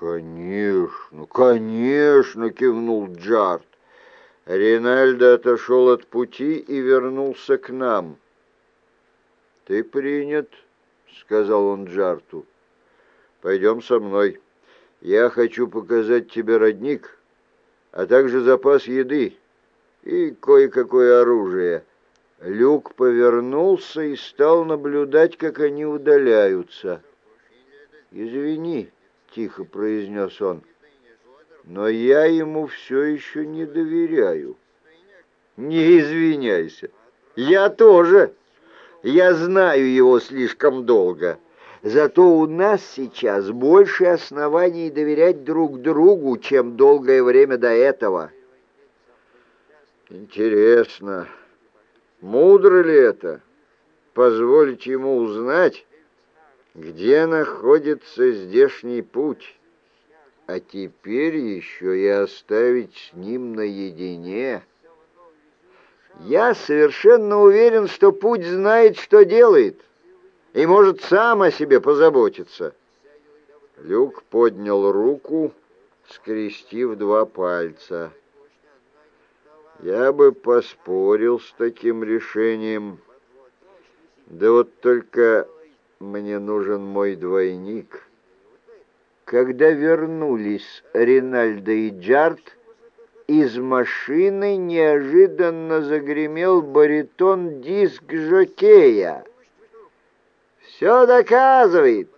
«Конечно, конечно!» — кивнул Джарт. Ринальдо отошел от пути и вернулся к нам. «Ты принят», — сказал он Джарту. «Пойдем со мной. Я хочу показать тебе родник, а также запас еды и кое-какое оружие». Люк повернулся и стал наблюдать, как они удаляются. «Извини», — тихо произнес он, — «но я ему все еще не доверяю». «Не извиняйся, я тоже. Я знаю его слишком долго. Зато у нас сейчас больше оснований доверять друг другу, чем долгое время до этого». «Интересно». Мудро ли это? Позволить ему узнать, где находится здешний путь, а теперь еще и оставить с ним наедине. Я совершенно уверен, что путь знает, что делает, и может сам о себе позаботиться. Люк поднял руку, скрестив два пальца. Я бы поспорил с таким решением. Да вот только мне нужен мой двойник. Когда вернулись Ринальдо и Джарт, из машины неожиданно загремел баритон диск Жокея. «Все доказывает.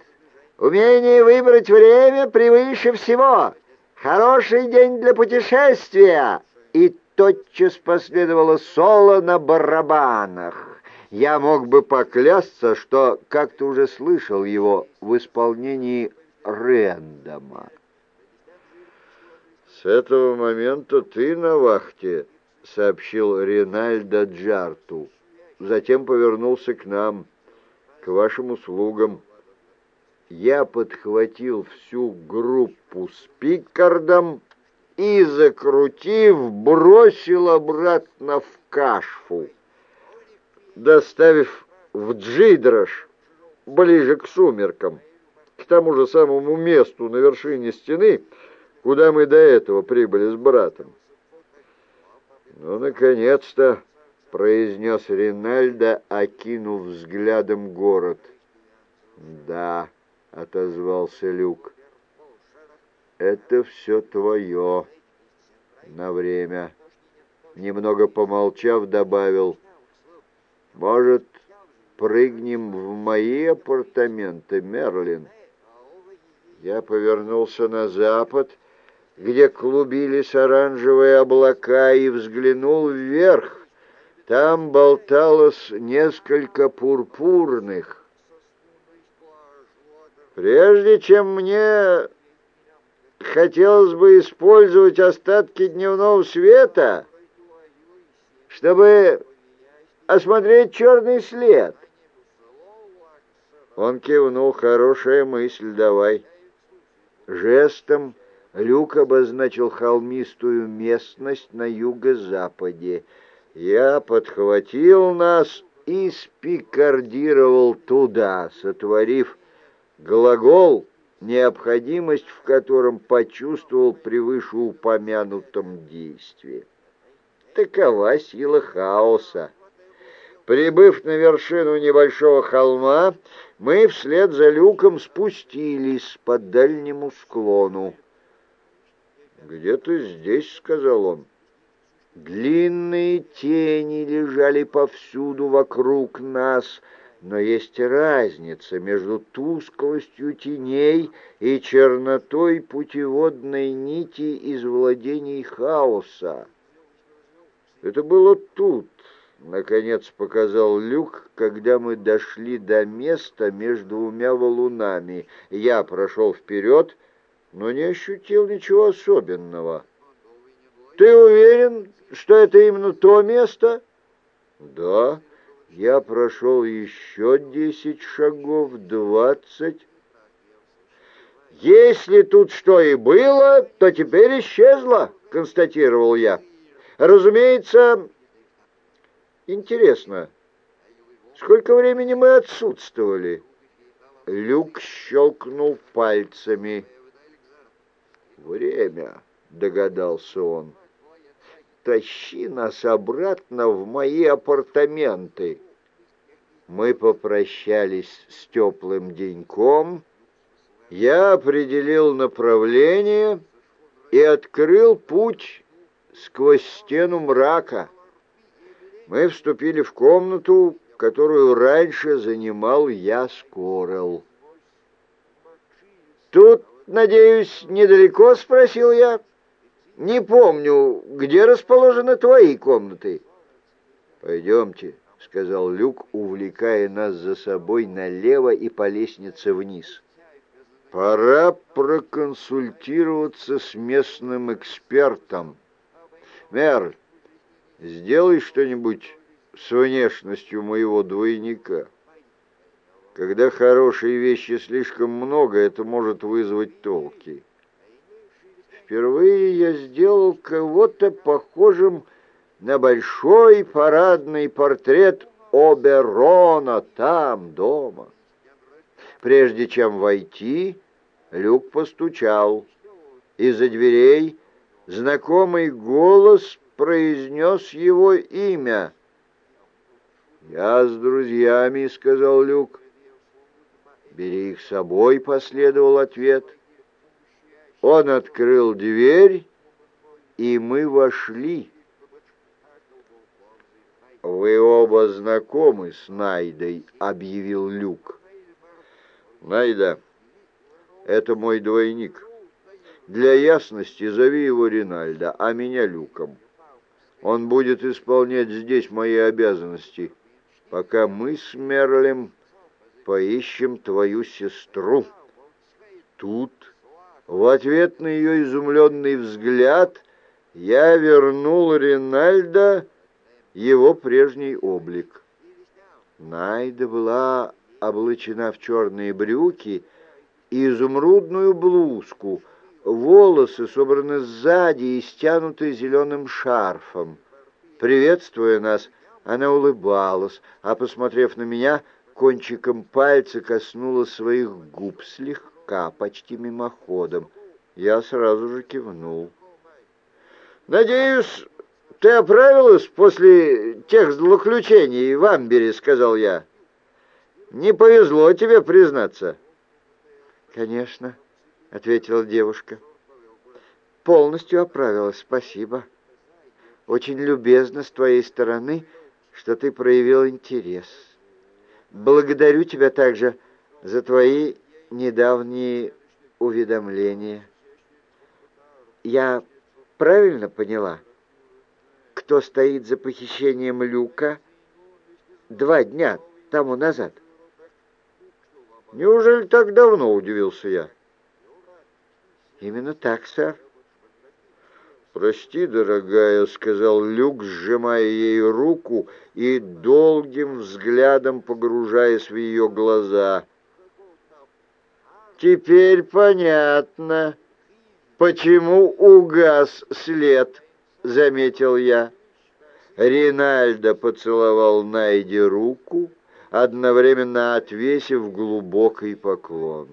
Умение выбрать время превыше всего. Хороший день для путешествия!» И тотчас последовало соло на барабанах. Я мог бы поклясться, что как-то уже слышал его в исполнении Рэндома. «С этого момента ты на вахте», — сообщил Ринальдо Джарту. Затем повернулся к нам, к вашим услугам. Я подхватил всю группу с Пиккардом и, закрутив, бросил обратно в кашфу, доставив в Джидрош, ближе к сумеркам, к тому же самому месту на вершине стены, куда мы до этого прибыли с братом. «Ну, наконец-то!» — произнес Ринальдо, окинув взглядом город. «Да», — отозвался Люк, — это все твое на время. Немного помолчав, добавил, может, прыгнем в мои апартаменты, Мерлин? Я повернулся на запад, где клубились оранжевые облака, и взглянул вверх. Там болталось несколько пурпурных. Прежде чем мне хотелось бы использовать остатки дневного света, чтобы осмотреть черный след. Он кивнул, хорошая мысль, давай. Жестом Люк обозначил холмистую местность на юго-западе. Я подхватил нас и спикардировал туда, сотворив глагол необходимость в котором почувствовал при вышеупомянутом действии. Такова сила хаоса. Прибыв на вершину небольшого холма, мы вслед за люком спустились по дальнему склону. «Где-то здесь», — сказал он. Длинные тени лежали повсюду вокруг нас — но есть разница между тусклостью теней и чернотой путеводной нити из владений хаоса. Это было тут, наконец показал Люк, когда мы дошли до места между двумя валунами. Я прошел вперед, но не ощутил ничего особенного. «Ты уверен, что это именно то место?» «Да». Я прошел еще десять шагов, двадцать. «Если тут что и было, то теперь исчезло», — констатировал я. «Разумеется, интересно, сколько времени мы отсутствовали?» Люк щелкнул пальцами. «Время», — догадался он. «Тащи нас обратно в мои апартаменты». Мы попрощались с теплым деньком. Я определил направление и открыл путь сквозь стену мрака. Мы вступили в комнату, которую раньше занимал я Скорел. «Тут, надеюсь, недалеко?» — спросил я. «Не помню, где расположены твои комнаты?» «Пойдемте», — сказал Люк, увлекая нас за собой налево и по лестнице вниз. «Пора проконсультироваться с местным экспертом. Мерль, сделай что-нибудь с внешностью моего двойника. Когда хорошие вещи слишком много, это может вызвать толки. Впервые я сделал кого-то похожим на большой парадный портрет Оберона там, дома. Прежде чем войти, Люк постучал. Из-за дверей знакомый голос произнес его имя. «Я с друзьями», — сказал Люк. «Бери их с собой», — последовал ответ. Он открыл дверь, и мы вошли. «Вы оба знакомы с Найдой», — объявил Люк. «Найда, это мой двойник. Для ясности зови его Ринальдо, а меня Люком. Он будет исполнять здесь мои обязанности» пока мы с Мерлем поищем твою сестру. Тут, в ответ на ее изумленный взгляд, я вернул Ринальдо его прежний облик. Найда была облачена в черные брюки и изумрудную блузку, волосы собраны сзади и стянуты зеленым шарфом. Приветствуя нас, она улыбалась, а, посмотрев на меня, кончиком пальца коснулась своих губ слегка, почти мимоходом. Я сразу же кивнул. «Надеюсь, ты оправилась после тех злоключений в Амбере», — сказал я. «Не повезло тебе признаться». «Конечно», — ответила девушка. «Полностью оправилась, спасибо. Очень любезно с твоей стороны» что ты проявил интерес. Благодарю тебя также за твои недавние уведомления. Я правильно поняла, кто стоит за похищением Люка два дня тому назад? Неужели так давно, удивился я? Именно так, сэр. «Прости, дорогая», — сказал Люк, сжимая ей руку и долгим взглядом погружаясь в ее глаза. «Теперь понятно, почему угас след», — заметил я. Ринальдо поцеловал Найди руку, одновременно отвесив глубокий поклон.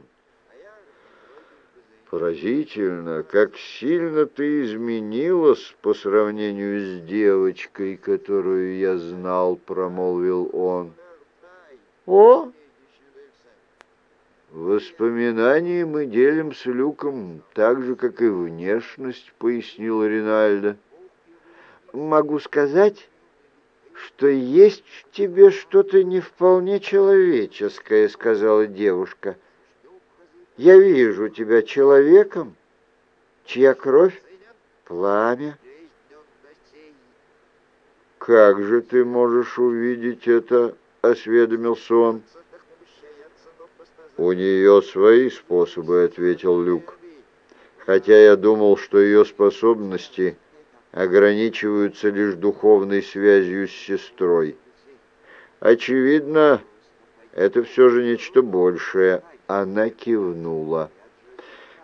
Поразительно, как сильно ты изменилась по сравнению с девочкой, которую я знал, промолвил он. О! Воспоминания мы делим с Люком так же, как и внешность, пояснил Ринальдо. Могу сказать, что есть в тебе что-то не вполне человеческое, сказала девушка. — я вижу тебя человеком, чья кровь — пламя. «Как же ты можешь увидеть это?» — осведомился он. «У нее свои способы», — ответил Люк. «Хотя я думал, что ее способности ограничиваются лишь духовной связью с сестрой. Очевидно, это все же нечто большее, она кивнула.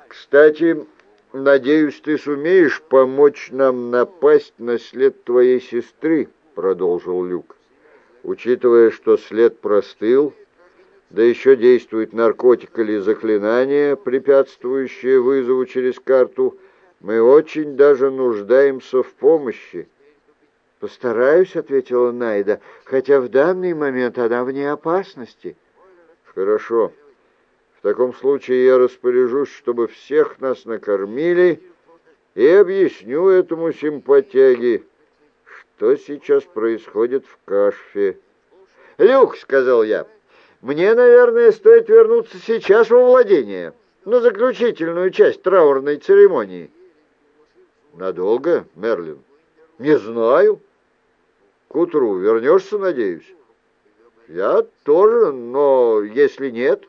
«Кстати, надеюсь, ты сумеешь помочь нам напасть на след твоей сестры», — продолжил Люк. «Учитывая, что след простыл, да еще действует наркотик или заклинание, препятствующее вызову через карту, мы очень даже нуждаемся в помощи. «Постараюсь», — ответила Найда, «хотя в данный момент она вне опасности». «Хорошо. Таком случае я распоряжусь, чтобы всех нас накормили, и объясню этому симпатяге, что сейчас происходит в Кашфе». «Люк», — сказал я, — «мне, наверное, стоит вернуться сейчас во владение, на заключительную часть траурной церемонии». «Надолго, Мерлин?» «Не знаю». «К утру вернешься, надеюсь?» «Я тоже, но если нет...»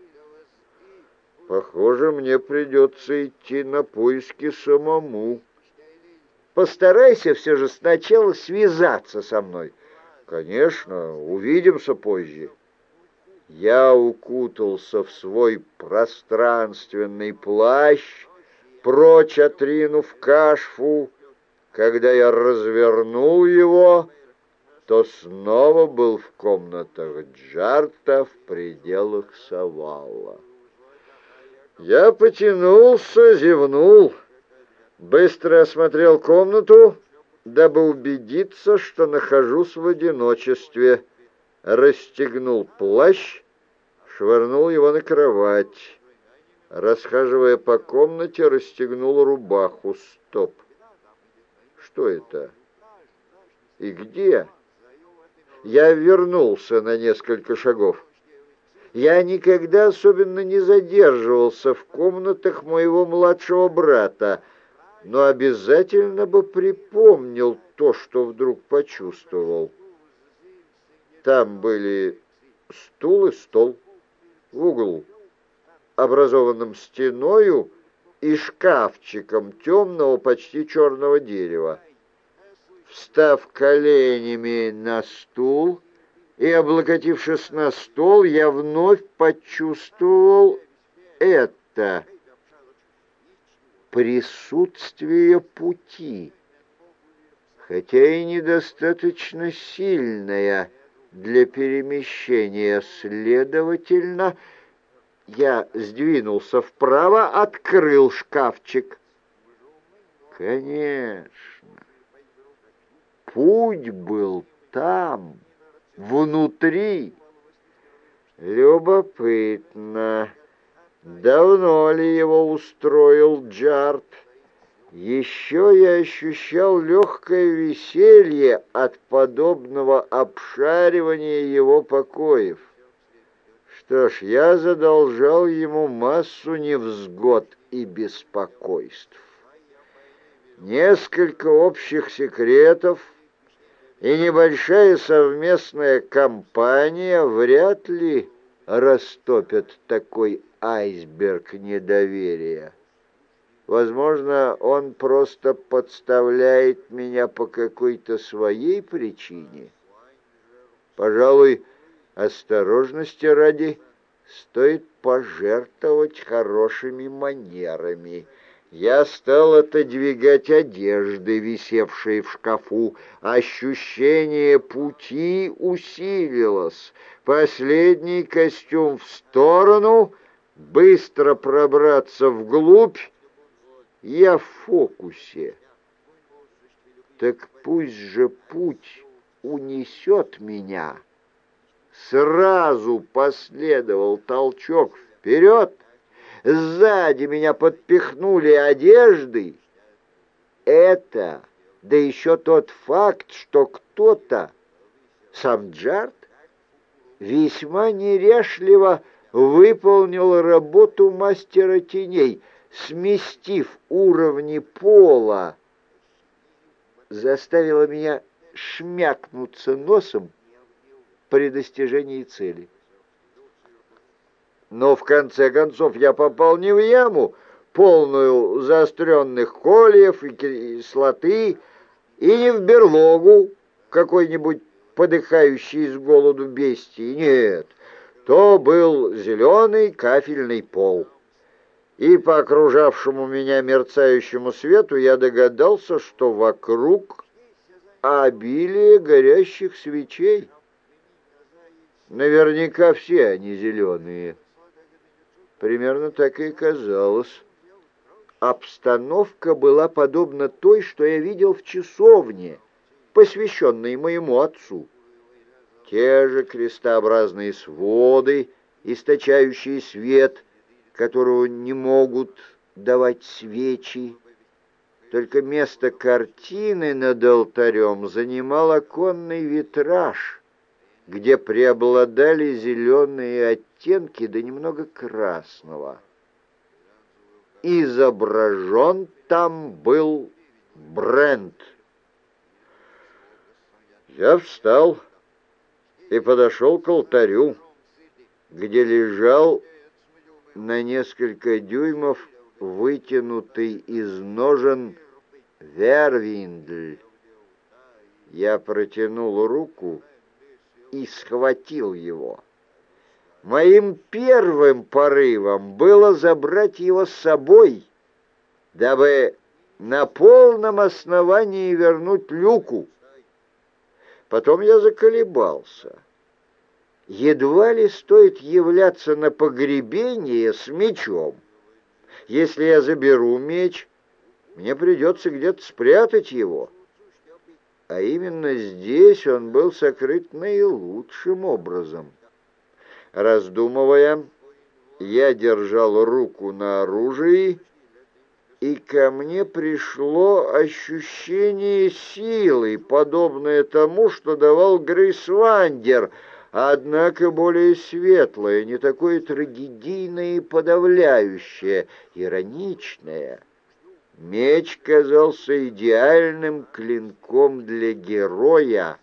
«Похоже, мне придется идти на поиски самому». «Постарайся все же сначала связаться со мной». «Конечно, увидимся позже». Я укутался в свой пространственный плащ, прочь отринув кашфу. Когда я развернул его, то снова был в комнатах Джарта в пределах Савала. Я потянулся, зевнул, быстро осмотрел комнату, дабы убедиться, что нахожусь в одиночестве, расстегнул плащ, швырнул его на кровать. Расхаживая по комнате, расстегнул рубаху. Стоп! Что это? И где? Я вернулся на несколько шагов. Я никогда особенно не задерживался в комнатах моего младшего брата, но обязательно бы припомнил то, что вдруг почувствовал. Там были стул и стол в углу образованным стеною и шкафчиком темного, почти черного дерева. Встав коленями на стул и облокотившись на стол, я вновь почувствовал это присутствие пути, хотя и недостаточно сильное для перемещения, следовательно, я сдвинулся вправо, открыл шкафчик. Конечно, путь был там, внутри. Любопытно, давно ли его устроил Джарт? Еще я ощущал легкое веселье от подобного обшаривания его покоев. Что ж, я задолжал ему массу невзгод и беспокойств. Несколько общих секретов и небольшая совместная компания вряд ли растопят такой айсберг недоверия. Возможно, он просто подставляет меня по какой-то своей причине. Пожалуй, осторожности ради стоит пожертвовать хорошими манерами. Я стал отодвигать одежды, висевшие в шкафу. Ощущение пути усилилось. Последний костюм в сторону, быстро пробраться вглубь. Я в фокусе. Так пусть же путь унесет меня Сразу последовал толчок вперед, сзади меня подпихнули одежды. Это, да еще тот факт, что кто-то, сам Джарт, весьма неряшливо выполнил работу мастера теней, сместив уровни пола, заставило меня шмякнуться носом при достижении цели. Но в конце концов я попал не в яму, полную заостренных кольев и кислоты, и не в берлогу какой-нибудь подыхающий с голоду бестии. Нет, то был зеленый кафельный пол. И по окружавшему меня мерцающему свету я догадался, что вокруг обилие горящих свечей. Наверняка все они зеленые. Примерно так и казалось. Обстановка была подобна той, что я видел в часовне, посвященной моему отцу. Те же крестообразные своды, источающие свет, которого не могут давать свечи. Только место картины над алтарем занимал оконный витраж, где преобладали зеленые оттенки да немного красного. Изображен там был Брент. Я встал и подошел к алтарю, где лежал на несколько дюймов вытянутый из ножен Вервиндль. Я протянул руку и схватил его. Моим первым порывом было забрать его с собой, дабы на полном основании вернуть люку. Потом я заколебался. Едва ли стоит являться на погребение с мечом. Если я заберу меч, мне придется где-то спрятать его. А именно здесь он был сокрыт наилучшим образом. Раздумывая, я держал руку на оружии, и ко мне пришло ощущение силы, подобное тому, что давал Грейс Вандер — однако более светлое, не такое трагедийное и подавляющее, ироничное. Меч казался идеальным клинком для героя.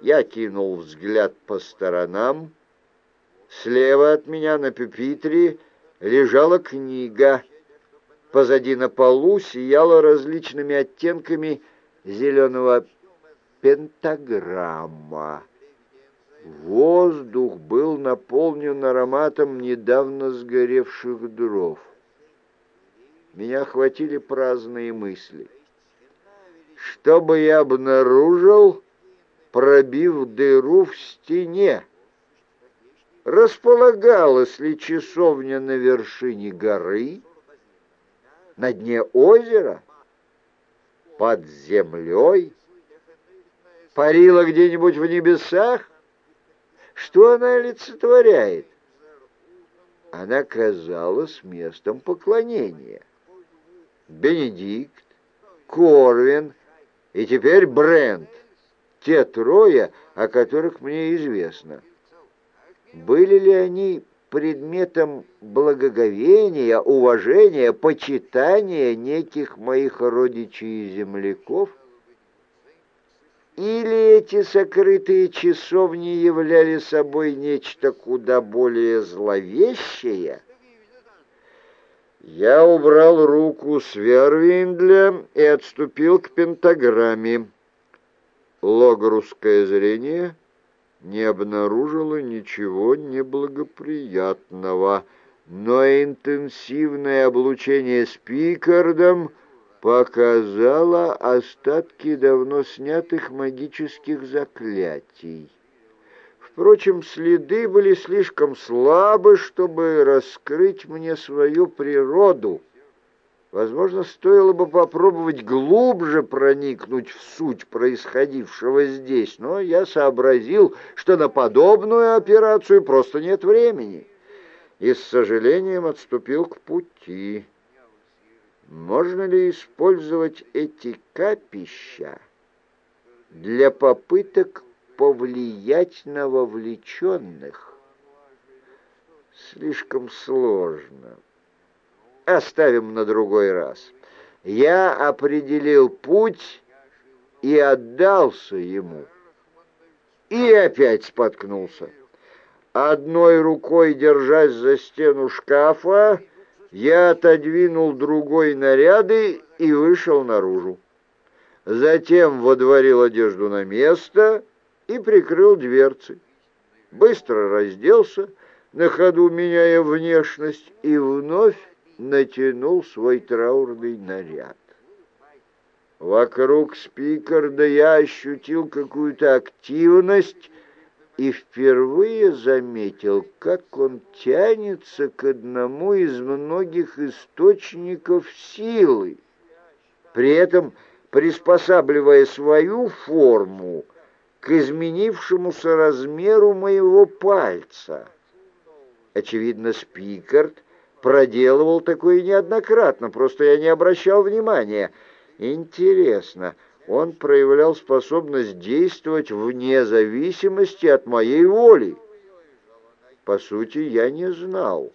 Я кинул взгляд по сторонам. Слева от меня на пюпитре лежала книга. Позади на полу сияла различными оттенками зеленого пентаграмма. Воздух был наполнен ароматом недавно сгоревших дров. Меня охватили праздные мысли. Что бы я обнаружил, пробив дыру в стене? Располагалась ли часовня на вершине горы, на дне озера, под землей, парила где-нибудь в небесах? Что она олицетворяет? Она казалась местом поклонения. Бенедикт, Корвин и теперь Брент. Те трое, о которых мне известно. Были ли они предметом благоговения, уважения, почитания неких моих родичей и земляков – или эти сокрытые часовни являли собой нечто куда более зловещее? Я убрал руку с Вервиндля и отступил к пентаграмме. Логрусское зрение не обнаружило ничего неблагоприятного, но интенсивное облучение с Пикардом — показала остатки давно снятых магических заклятий. Впрочем, следы были слишком слабы, чтобы раскрыть мне свою природу. Возможно, стоило бы попробовать глубже проникнуть в суть происходившего здесь, но я сообразил, что на подобную операцию просто нет времени, и с сожалением отступил к пути. Можно ли использовать эти капища для попыток повлиять на вовлеченных? Слишком сложно. Оставим на другой раз. Я определил путь и отдался ему. И опять споткнулся. Одной рукой, держась за стену шкафа, я отодвинул другой наряды и вышел наружу. Затем водворил одежду на место и прикрыл дверцы. Быстро разделся, на ходу меняя внешность, и вновь натянул свой траурный наряд. Вокруг спикарда я ощутил какую-то активность, и впервые заметил, как он тянется к одному из многих источников силы, при этом приспосабливая свою форму к изменившемуся размеру моего пальца. Очевидно, Спикард проделывал такое неоднократно, просто я не обращал внимания. Интересно, он проявлял способность действовать вне зависимости от моей воли. По сути, я не знал,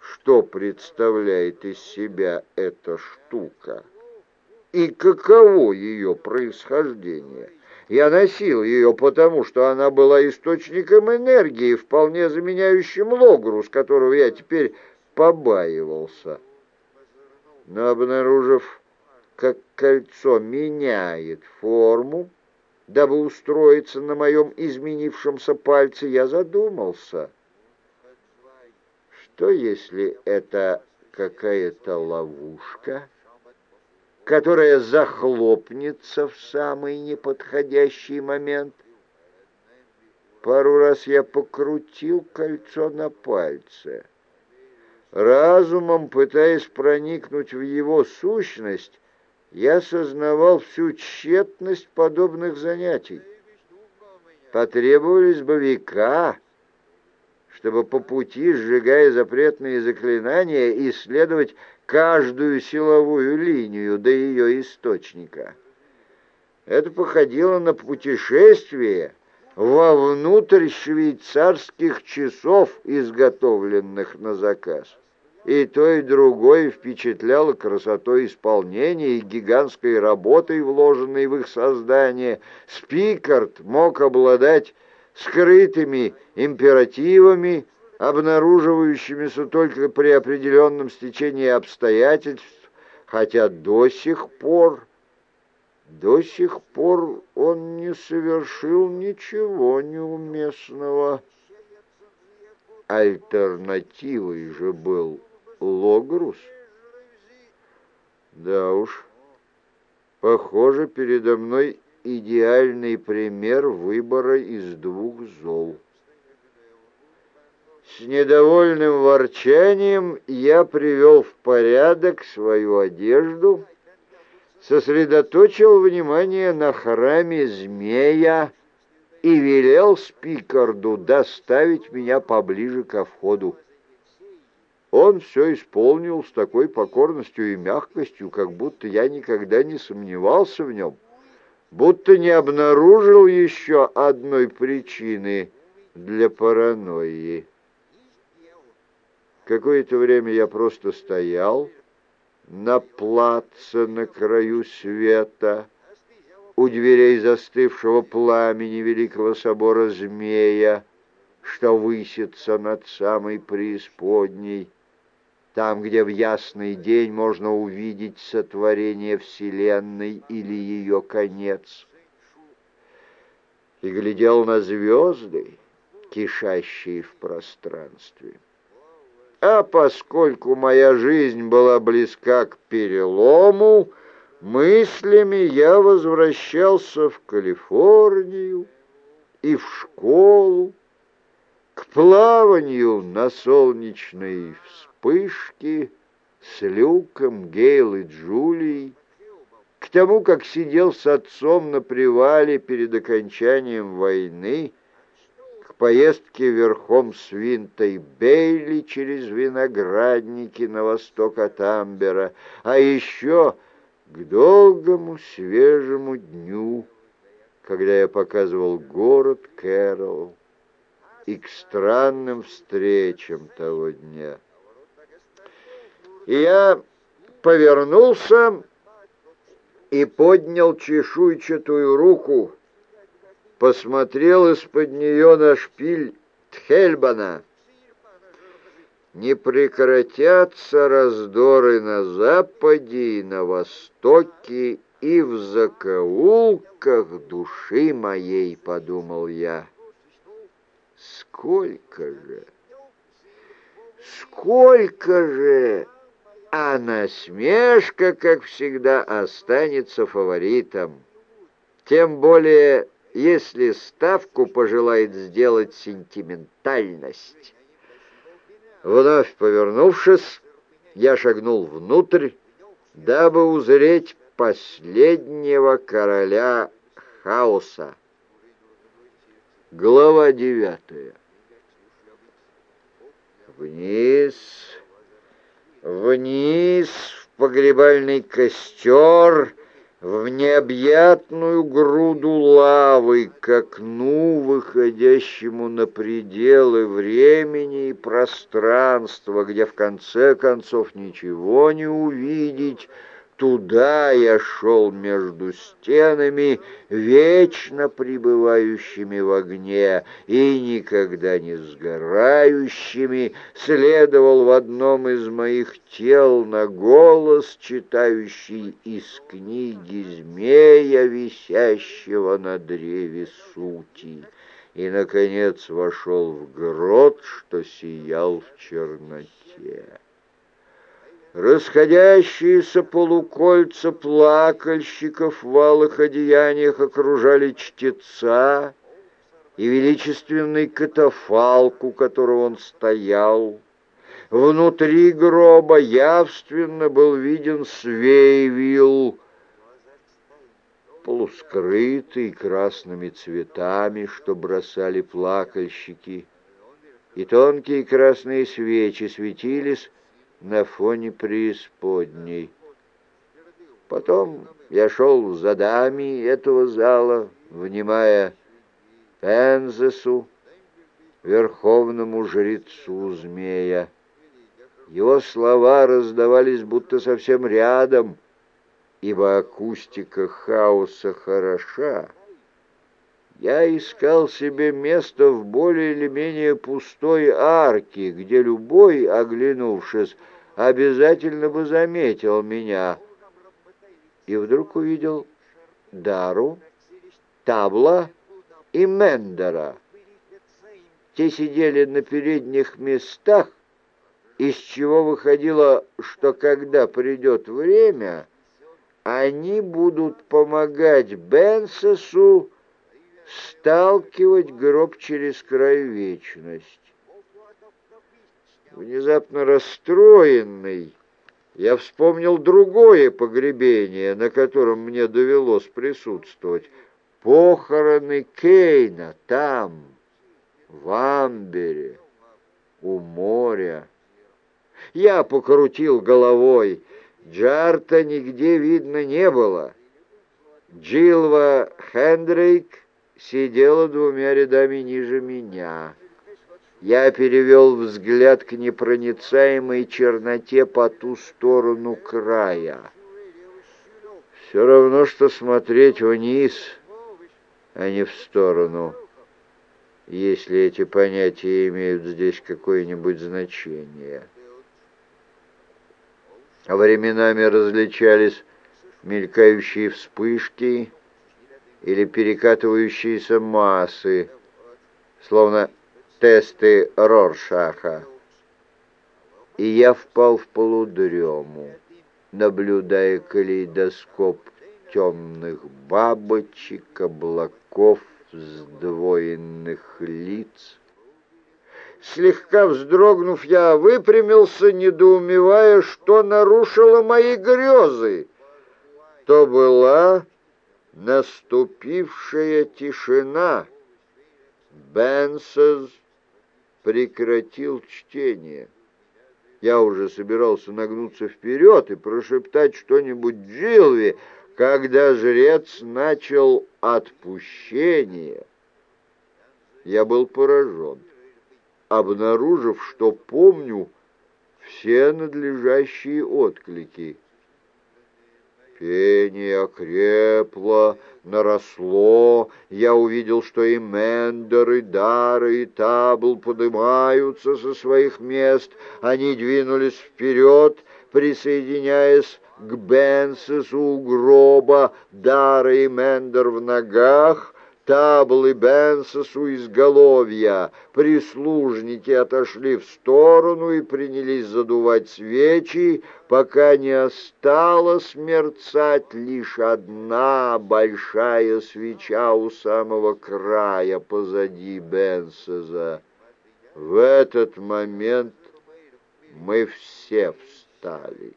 что представляет из себя эта штука и каково ее происхождение. Я носил ее потому, что она была источником энергии, вполне заменяющим логрус, которого я теперь побаивался. Но, обнаружив как кольцо меняет форму, дабы устроиться на моем изменившемся пальце, я задумался, что если это какая-то ловушка, которая захлопнется в самый неподходящий момент. Пару раз я покрутил кольцо на пальце. Разумом, пытаясь проникнуть в его сущность, я сознавал всю тщетность подобных занятий. Потребовались бы века, чтобы по пути, сжигая запретные заклинания, исследовать каждую силовую линию до ее источника. Это походило на путешествие вовнутрь швейцарских часов, изготовленных на заказ и то, и другое впечатляло красотой исполнения и гигантской работой, вложенной в их создание. Спикард мог обладать скрытыми императивами, обнаруживающимися только при определенном стечении обстоятельств, хотя до сих пор, до сих пор он не совершил ничего неуместного. Альтернативой же был Логрус? Да уж, похоже, передо мной идеальный пример выбора из двух зол. С недовольным ворчанием я привел в порядок свою одежду, сосредоточил внимание на храме змея и велел спикарду доставить меня поближе ко входу. Он все исполнил с такой покорностью и мягкостью, как будто я никогда не сомневался в нем, будто не обнаружил еще одной причины для паранойи. Какое-то время я просто стоял на плаце на краю света, у дверей застывшего пламени великого собора змея, что высится над самой преисподней, там, где в ясный день можно увидеть сотворение Вселенной или ее конец. И глядел на звезды, кишащие в пространстве. А поскольку моя жизнь была близка к перелому, мыслями я возвращался в Калифорнию и в школу, к плаванию на солнечной вспышке, с Люком, Гейл и Джулией, к тому, как сидел с отцом на привале перед окончанием войны, поездке верхом с Винтой Бейли через виноградники на восток от Амбера, а еще к долгому свежему дню, когда я показывал город Кэрол и к странным встречам того дня. И я повернулся и поднял чешуйчатую руку, посмотрел из-под нее на шпиль Тхельбана. Не прекратятся раздоры на западе и на востоке, и в закоулках души моей, подумал я. Сколько же, сколько же а насмешка, как всегда, останется фаворитом. Тем более если ставку пожелает сделать сентиментальность. Вновь повернувшись, я шагнул внутрь, дабы узреть последнего короля хаоса. Глава девятая. Вниз, вниз в погребальный костер — в необъятную груду лавы, к окну, выходящему на пределы времени и пространства, где в конце концов ничего не увидеть, Туда я шел между стенами, вечно пребывающими в огне и никогда не сгорающими, следовал в одном из моих тел на голос, читающий из книги змея, висящего на древе сути, и, наконец, вошел в грот, что сиял в черноте. Расходящиеся полукольца плакальщиков в алых одеяниях окружали чтеца и величественный катафалк, у которого он стоял. Внутри гроба явственно был виден свейвил, полускрытый красными цветами, что бросали плакальщики, и тонкие красные свечи светились на фоне преисподней. Потом я шел за дами этого зала, внимая Пензесу, верховному жрецу змея. Его слова раздавались будто совсем рядом, ибо акустика хаоса хороша. Я искал себе место в более или менее пустой арке, где любой, оглянувшись, обязательно бы заметил меня. И вдруг увидел Дару, Табла и Мендера. Те сидели на передних местах, из чего выходило, что когда придет время, они будут помогать Бенсесу сталкивать гроб через край вечность. Внезапно расстроенный, я вспомнил другое погребение, на котором мне довелось присутствовать. Похороны Кейна там, в Амбере, у моря. Я покрутил головой. Джарта нигде видно не было. Джилва Хендрейк сидела двумя рядами ниже меня. Я перевел взгляд к непроницаемой черноте по ту сторону края. Все равно, что смотреть вниз, а не в сторону, если эти понятия имеют здесь какое-нибудь значение. А временами различались мелькающие вспышки или перекатывающиеся массы, словно тесты Роршаха. И я впал в полудрему, наблюдая калейдоскоп темных бабочек, облаков, сдвоенных лиц. Слегка вздрогнув, я выпрямился, недоумевая, что нарушило мои грезы. То была наступившая тишина. Бенсез прекратил чтение. Я уже собирался нагнуться вперед и прошептать что-нибудь Джилви, когда жрец начал отпущение. Я был поражен, обнаружив, что помню все надлежащие отклики. Пение окрепло, наросло. Я увидел, что и Мендер, и Дара, и Табл поднимаются со своих мест. Они двинулись вперед, присоединяясь к Бенсесу у гроба, Дара и Мендер в ногах. Табл и Бенсос у изголовья. Прислужники отошли в сторону и принялись задувать свечи, пока не осталась мерцать лишь одна большая свеча у самого края позади Бенсоза. В этот момент мы все встали.